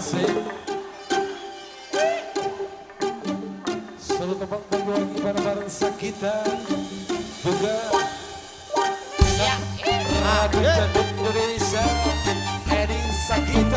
Asik. Selalu tempat bagi lagi bareng-bareng Sakita A Ya, Ratu Cenduk Indonesia Eding Sakita